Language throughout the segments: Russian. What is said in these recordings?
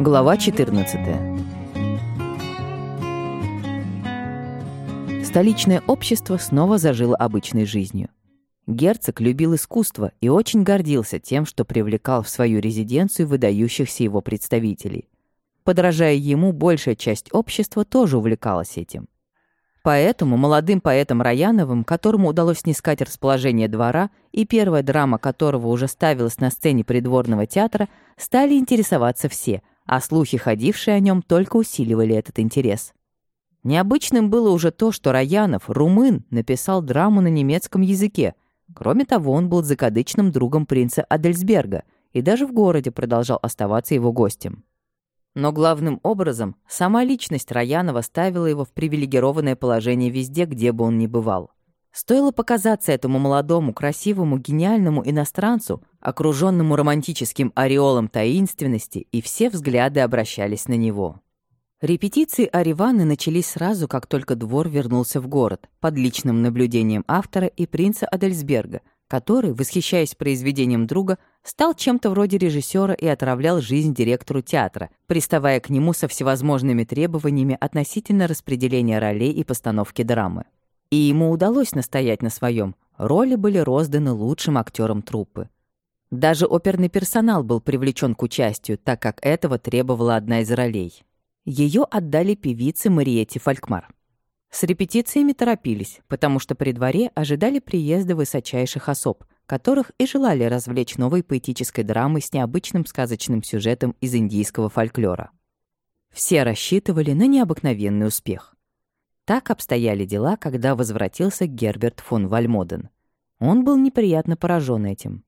Глава 14. Столичное общество снова зажило обычной жизнью. Герцог любил искусство и очень гордился тем, что привлекал в свою резиденцию выдающихся его представителей. Подражая ему, большая часть общества тоже увлекалась этим. Поэтому молодым поэтам Раяновым, которому удалось снискать расположение двора, и первая драма которого уже ставилась на сцене придворного театра, стали интересоваться все, а слухи, ходившие о нем, только усиливали этот интерес. Необычным было уже то, что Раянов, румын, написал драму на немецком языке. Кроме того, он был закадычным другом принца Адельсберга и даже в городе продолжал оставаться его гостем. Но главным образом сама личность Раянова ставила его в привилегированное положение везде, где бы он ни бывал. Стоило показаться этому молодому, красивому, гениальному иностранцу, окруженному романтическим ореолом таинственности, и все взгляды обращались на него. Репетиции Ариваны начались сразу, как только двор вернулся в город, под личным наблюдением автора и принца Адельсберга, который, восхищаясь произведением друга, стал чем-то вроде режиссера и отравлял жизнь директору театра, приставая к нему со всевозможными требованиями относительно распределения ролей и постановки драмы. И ему удалось настоять на своем. Роли были розданы лучшим актерам труппы. Даже оперный персонал был привлечен к участию, так как этого требовала одна из ролей. Ее отдали певице Мариетте Фолькмар. С репетициями торопились, потому что при дворе ожидали приезда высочайших особ, которых и желали развлечь новой поэтической драмой с необычным сказочным сюжетом из индийского фольклора. Все рассчитывали на необыкновенный успех. Так обстояли дела, когда возвратился Герберт фон Вальмоден. Он был неприятно поражен этим.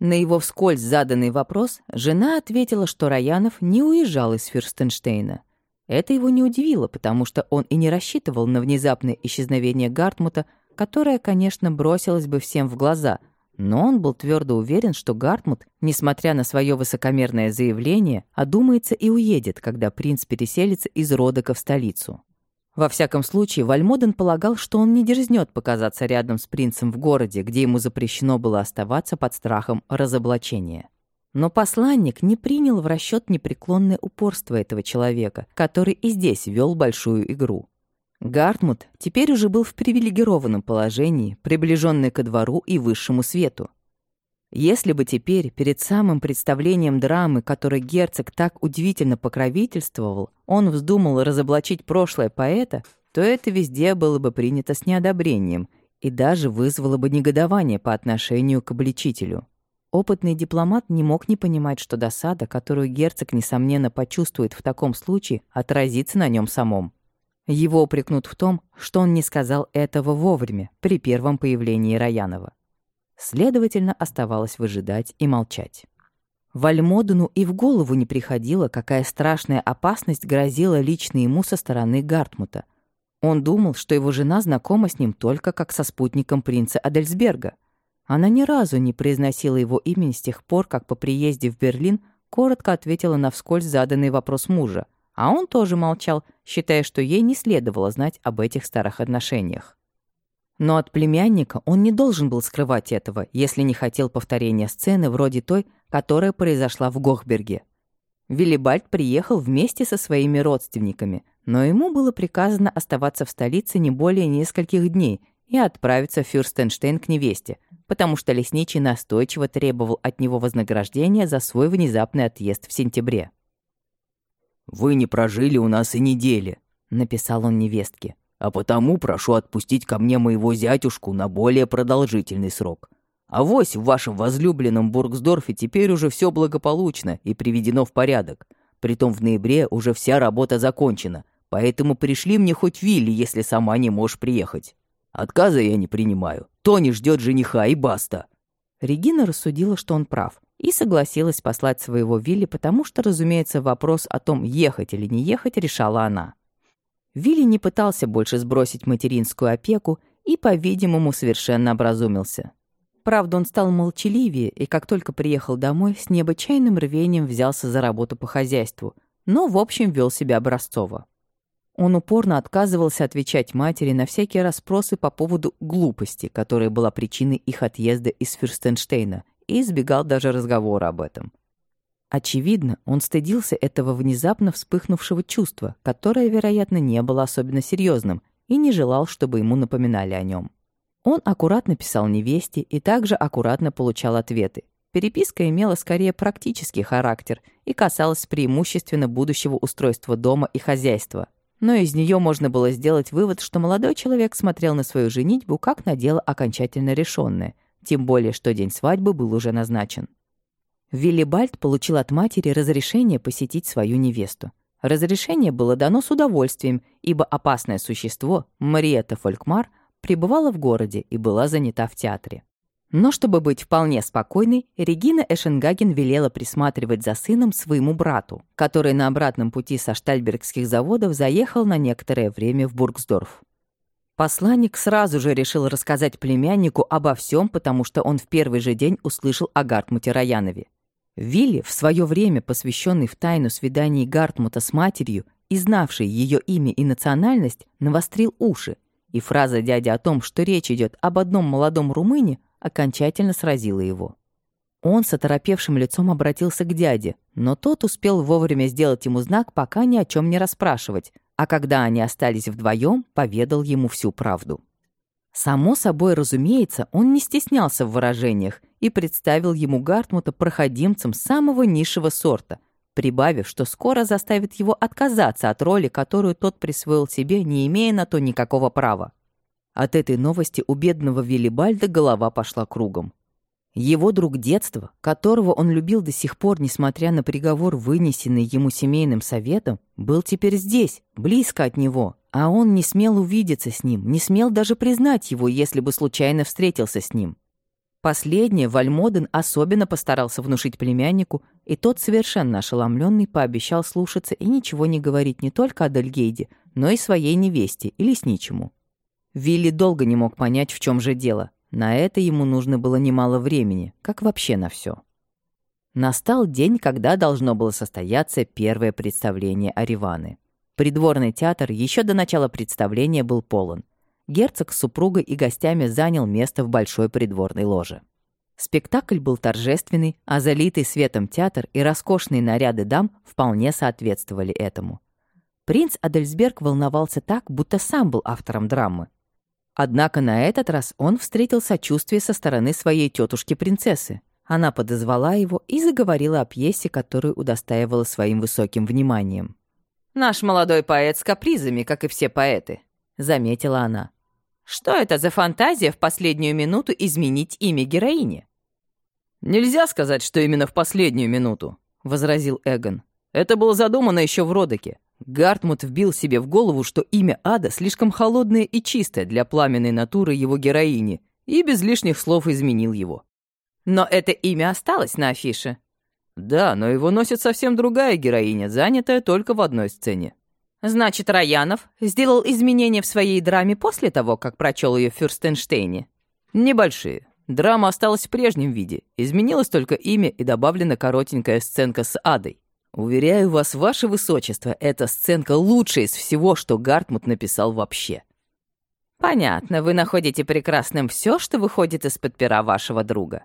На его вскользь заданный вопрос жена ответила, что Раянов не уезжал из Фюрстенштейна — это его не удивило, потому что он и не рассчитывал на внезапное исчезновение Гартмута, которое, конечно, бросилось бы всем в глаза, но он был твердо уверен, что Гартмут, несмотря на свое высокомерное заявление, одумается и уедет, когда принц переселится из Родока в столицу. Во всяком случае, Вальмоден полагал, что он не дерзнет показаться рядом с принцем в городе, где ему запрещено было оставаться под страхом разоблачения. Но посланник не принял в расчет непреклонное упорство этого человека, который и здесь вел большую игру. Гартмут теперь уже был в привилегированном положении, приближенный ко двору и высшему свету. Если бы теперь, перед самым представлением драмы, которой герцог так удивительно покровительствовал, он вздумал разоблачить прошлое поэта, то это везде было бы принято с неодобрением и даже вызвало бы негодование по отношению к обличителю. Опытный дипломат не мог не понимать, что досада, которую герцог, несомненно, почувствует в таком случае, отразится на нем самом. Его упрекнут в том, что он не сказал этого вовремя, при первом появлении Раянова. Следовательно, оставалось выжидать и молчать. Вальмодену и в голову не приходило, какая страшная опасность грозила лично ему со стороны Гартмута. Он думал, что его жена знакома с ним только как со спутником принца Адельсберга — она ни разу не произносила его имени с тех пор, как по приезде в Берлин коротко ответила на вскользь заданный вопрос мужа, а он тоже молчал, считая, что ей не следовало знать об этих старых отношениях. Но от племянника он не должен был скрывать этого, если не хотел повторения сцены вроде той, которая произошла в Гохберге. Виллибальд приехал вместе со своими родственниками, но ему было приказано оставаться в столице не более нескольких дней и отправиться в Фюрстенштейн к невесте, потому что лесничий настойчиво требовал от него вознаграждения за свой внезапный отъезд в сентябре. «Вы не прожили у нас и недели», — написал он невестке. «А потому прошу отпустить ко мне моего зятюшку на более продолжительный срок. А вось в вашем возлюбленном Бургсдорфе теперь уже все благополучно и приведено в порядок. Притом в ноябре уже вся работа закончена, поэтому пришли мне хоть Вилли, если сама не можешь приехать». Отказа я не принимаю. Тони ждет жениха и баста». Регина рассудила, что он прав, и согласилась послать своего Вилли, потому что, разумеется, вопрос о том, ехать или не ехать, решала она. Вилли не пытался больше сбросить материнскую опеку и, по-видимому, совершенно образумился. Правда, он стал молчаливее и, как только приехал домой, с необычайным рвением взялся за работу по хозяйству, но, в общем, вел себя образцово. Он упорно отказывался отвечать матери на всякие расспросы по поводу глупости, которая была причиной их отъезда из Фюрстенштейна, и избегал даже разговора об этом. Очевидно, он стыдился этого внезапно вспыхнувшего чувства, которое, вероятно, не было особенно серьезным, и не желал, чтобы ему напоминали о нем. Он аккуратно писал невесте и также аккуратно получал ответы. Переписка имела скорее практический характер и касалась преимущественно будущего устройства дома и хозяйства. Но из нее можно было сделать вывод, что молодой человек смотрел на свою женитьбу как на дело окончательно решенное, тем более, что день свадьбы был уже назначен. Виллибальд получил от матери разрешение посетить свою невесту. Разрешение было дано с удовольствием, ибо опасное существо, Мариетта Фолькмар, пребывала в городе и была занята в театре. Но чтобы быть вполне спокойной, Регина Эшенгаген велела присматривать за сыном своему брату, который на обратном пути со штальбергских заводов заехал на некоторое время в Бургсдорф. Посланник сразу же решил рассказать племяннику обо всем, потому что он в первый же день услышал о Гартмуте Раянове. Вилли, в свое время посвященный в тайну свиданий Гартмута с матерью и знавший ее имя и национальность, навострил уши, и фраза дяди о том, что речь идет об одном молодом румыне, окончательно сразила его. Он с оторопевшим лицом обратился к дяде, но тот успел вовремя сделать ему знак, пока ни о чем не расспрашивать, а когда они остались вдвоем, поведал ему всю правду. Само собой разумеется, он не стеснялся в выражениях и представил ему Гартмута проходимцем самого низшего сорта, прибавив, что скоро заставит его отказаться от роли, которую тот присвоил себе, не имея на то никакого права. От этой новости у бедного Виллибальда голова пошла кругом. Его друг детства, которого он любил до сих пор, несмотря на приговор, вынесенный ему семейным советом, был теперь здесь, близко от него, а он не смел увидеться с ним, не смел даже признать его, если бы случайно встретился с ним. Последнее Вальмоден особенно постарался внушить племяннику, и тот, совершенно ошеломленный, пообещал слушаться и ничего не говорить не только о Дельгейде, но и своей невесте и лесничему. Вилли долго не мог понять, в чем же дело. На это ему нужно было немало времени, как вообще на все. Настал день, когда должно было состояться первое представление Ариваны. Придворный театр еще до начала представления был полон. Герцог с супругой и гостями занял место в большой придворной ложе. Спектакль был торжественный, а залитый светом театр и роскошные наряды дам вполне соответствовали этому. Принц Адельсберг волновался так, будто сам был автором драмы. Однако на этот раз он встретил сочувствие со стороны своей тетушки-принцессы. Она подозвала его и заговорила о пьесе, которую удостаивала своим высоким вниманием. «Наш молодой поэт с капризами, как и все поэты», — заметила она. «Что это за фантазия в последнюю минуту изменить имя героини?» «Нельзя сказать, что именно в последнюю минуту», — возразил Эгон. «Это было задумано еще в Родоке. Гартмут вбил себе в голову, что имя Ада слишком холодное и чистое для пламенной натуры его героини, и без лишних слов изменил его. Но это имя осталось на афише. Да, но его носит совсем другая героиня, занятая только в одной сцене. Значит, Раянов сделал изменения в своей драме после того, как прочел ее в Фюрстенштейне? Небольшие. Драма осталась в прежнем виде. Изменилось только имя и добавлена коротенькая сценка с Адой. Уверяю вас, ваше высочество, эта сценка лучшая из всего, что Гартмут написал вообще. Понятно, вы находите прекрасным все, что выходит из-под пера вашего друга.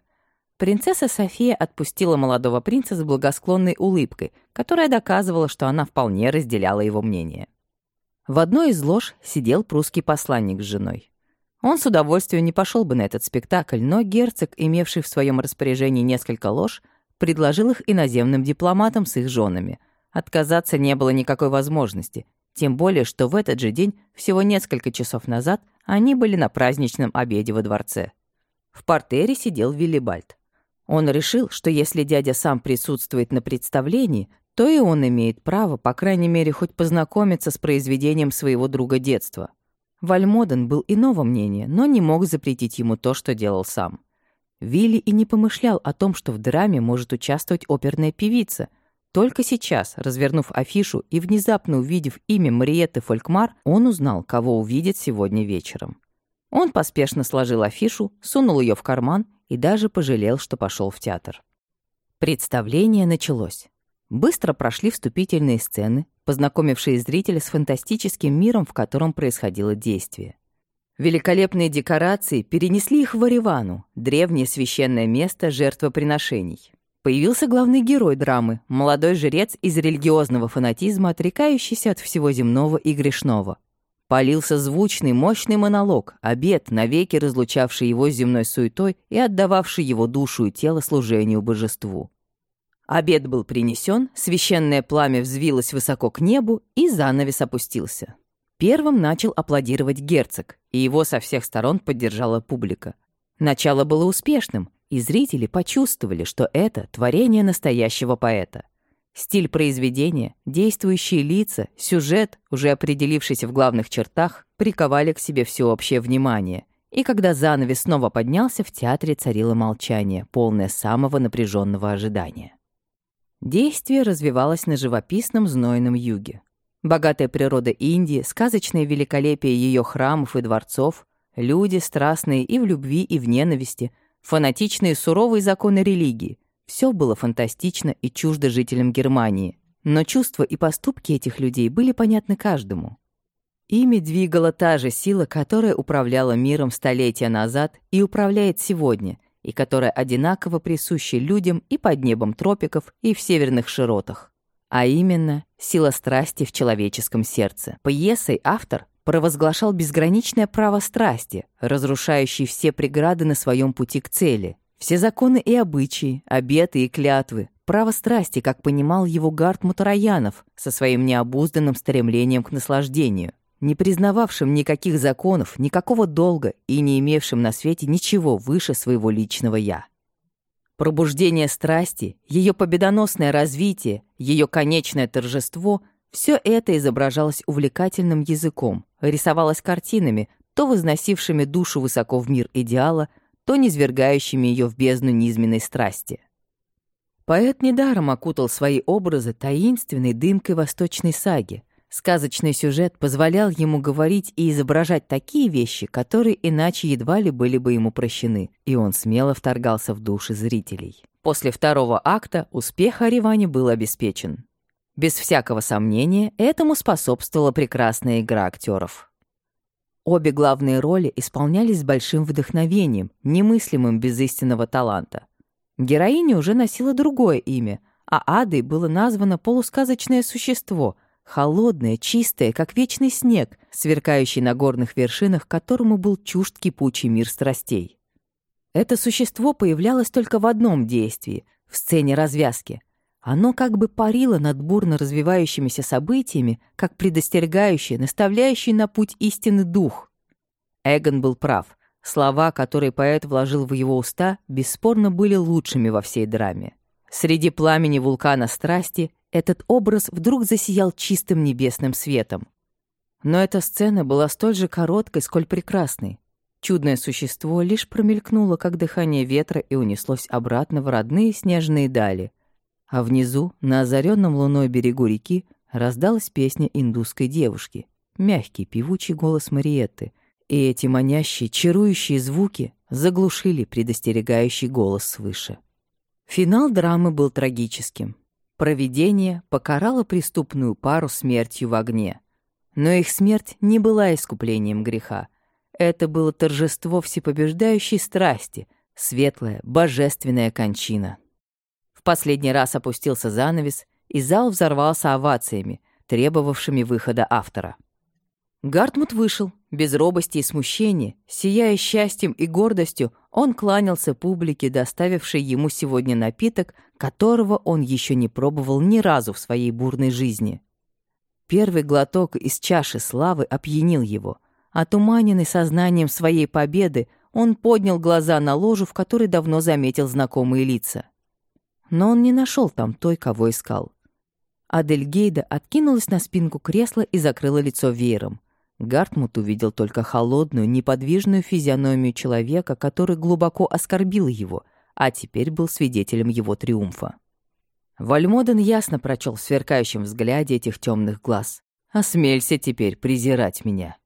Принцесса София отпустила молодого принца с благосклонной улыбкой, которая доказывала, что она вполне разделяла его мнение. В одной из лож сидел прусский посланник с женой. Он с удовольствием не пошел бы на этот спектакль, но герцог, имевший в своем распоряжении несколько лож, предложил их иноземным дипломатам с их женами. Отказаться не было никакой возможности, тем более, что в этот же день, всего несколько часов назад, они были на праздничном обеде во дворце. В портере сидел Виллибальд. Он решил, что если дядя сам присутствует на представлении, то и он имеет право, по крайней мере, хоть познакомиться с произведением своего друга детства. Вальмоден был иного мнения, но не мог запретить ему то, что делал сам. Вилли и не помышлял о том, что в драме может участвовать оперная певица. Только сейчас, развернув афишу и внезапно увидев имя Мариетты Фолькмар, он узнал, кого увидит сегодня вечером. Он поспешно сложил афишу, сунул ее в карман и даже пожалел, что пошел в театр. Представление началось. Быстро прошли вступительные сцены, познакомившие зрителя с фантастическим миром, в котором происходило действие. Великолепные декорации перенесли их в Аривану, древнее священное место жертвоприношений. Появился главный герой драмы, молодой жрец из религиозного фанатизма, отрекающийся от всего земного и грешного. Полился звучный, мощный монолог, обед, навеки разлучавший его с земной суетой и отдававший его душу и тело служению божеству. Обед был принесен, священное пламя взвилось высоко к небу, и занавес опустился. Первым начал аплодировать герцог, и его со всех сторон поддержала публика. Начало было успешным, и зрители почувствовали, что это творение настоящего поэта. Стиль произведения, действующие лица, сюжет, уже определившийся в главных чертах, приковали к себе всеобщее внимание. И когда занавес снова поднялся, в театре царило молчание, полное самого напряженного ожидания. Действие развивалось на живописном знойном юге. Богатая природа Индии, сказочное великолепие ее храмов и дворцов, люди страстные и в любви, и в ненависти, фанатичные суровые законы религии — все было фантастично и чуждо жителям Германии. Но чувства и поступки этих людей были понятны каждому. Ими двигала та же сила, которая управляла миром столетия назад и управляет сегодня — и которая одинаково присуща людям и под небом тропиков, и в северных широтах. А именно, сила страсти в человеческом сердце. Пьесой автор провозглашал безграничное право страсти, разрушающей все преграды на своем пути к цели. Все законы и обычаи, обеты и клятвы, право страсти, как понимал его Гард Мутараянов со своим необузданным стремлением к наслаждению не признававшим никаких законов, никакого долга и не имевшим на свете ничего выше своего личного «я». Пробуждение страсти, ее победоносное развитие, ее конечное торжество — все это изображалось увлекательным языком, рисовалось картинами, то возносившими душу высоко в мир идеала, то низвергающими ее в бездну низменной страсти. Поэт недаром окутал свои образы таинственной дымкой восточной саги, Сказочный сюжет позволял ему говорить и изображать такие вещи, которые иначе едва ли были бы ему прощены, и он смело вторгался в души зрителей. После второго акта успех Аривани был обеспечен. Без всякого сомнения, этому способствовала прекрасная игра актеров. Обе главные роли исполнялись с большим вдохновением, немыслимым без истинного таланта. Героиня уже носила другое имя, а Адой было названо полусказочное существо — холодное, чистое, как вечный снег, сверкающий на горных вершинах, которому был чужд кипучий мир страстей. Это существо появлялось только в одном действии — в сцене развязки. Оно как бы парило над бурно развивающимися событиями, как предостерегающий, наставляющий на путь истины дух. Эгон был прав. Слова, которые поэт вложил в его уста, бесспорно были лучшими во всей драме. Среди пламени вулкана страсти этот образ вдруг засиял чистым небесным светом. Но эта сцена была столь же короткой, сколь прекрасной. Чудное существо лишь промелькнуло, как дыхание ветра, и унеслось обратно в родные снежные дали. А внизу, на озаренном луной берегу реки, раздалась песня индусской девушки, мягкий певучий голос Мариетты, и эти манящие, чарующие звуки заглушили предостерегающий голос свыше. Финал драмы был трагическим. Провидение покарало преступную пару смертью в огне. Но их смерть не была искуплением греха. Это было торжество всепобеждающей страсти, светлая, божественная кончина. Последний раз опустился занавес, и зал взорвался овациями, требовавшими выхода автора. Гартмут вышел, без робости и смущения, сияя счастьем и гордостью, он кланялся публике, доставившей ему сегодня напиток, которого он еще не пробовал ни разу в своей бурной жизни. Первый глоток из чаши славы опьянил его. Отуманенный сознанием своей победы, он поднял глаза на ложу, в которой давно заметил знакомые лица. Но он не нашел там той, кого искал. Адельгейда откинулась на спинку кресла и закрыла лицо веером. Гартмут увидел только холодную, неподвижную физиономию человека, который глубоко оскорбил его, а теперь был свидетелем его триумфа. Вальмоден ясно прочел в сверкающем взгляде этих темных глаз. «Осмелься теперь презирать меня.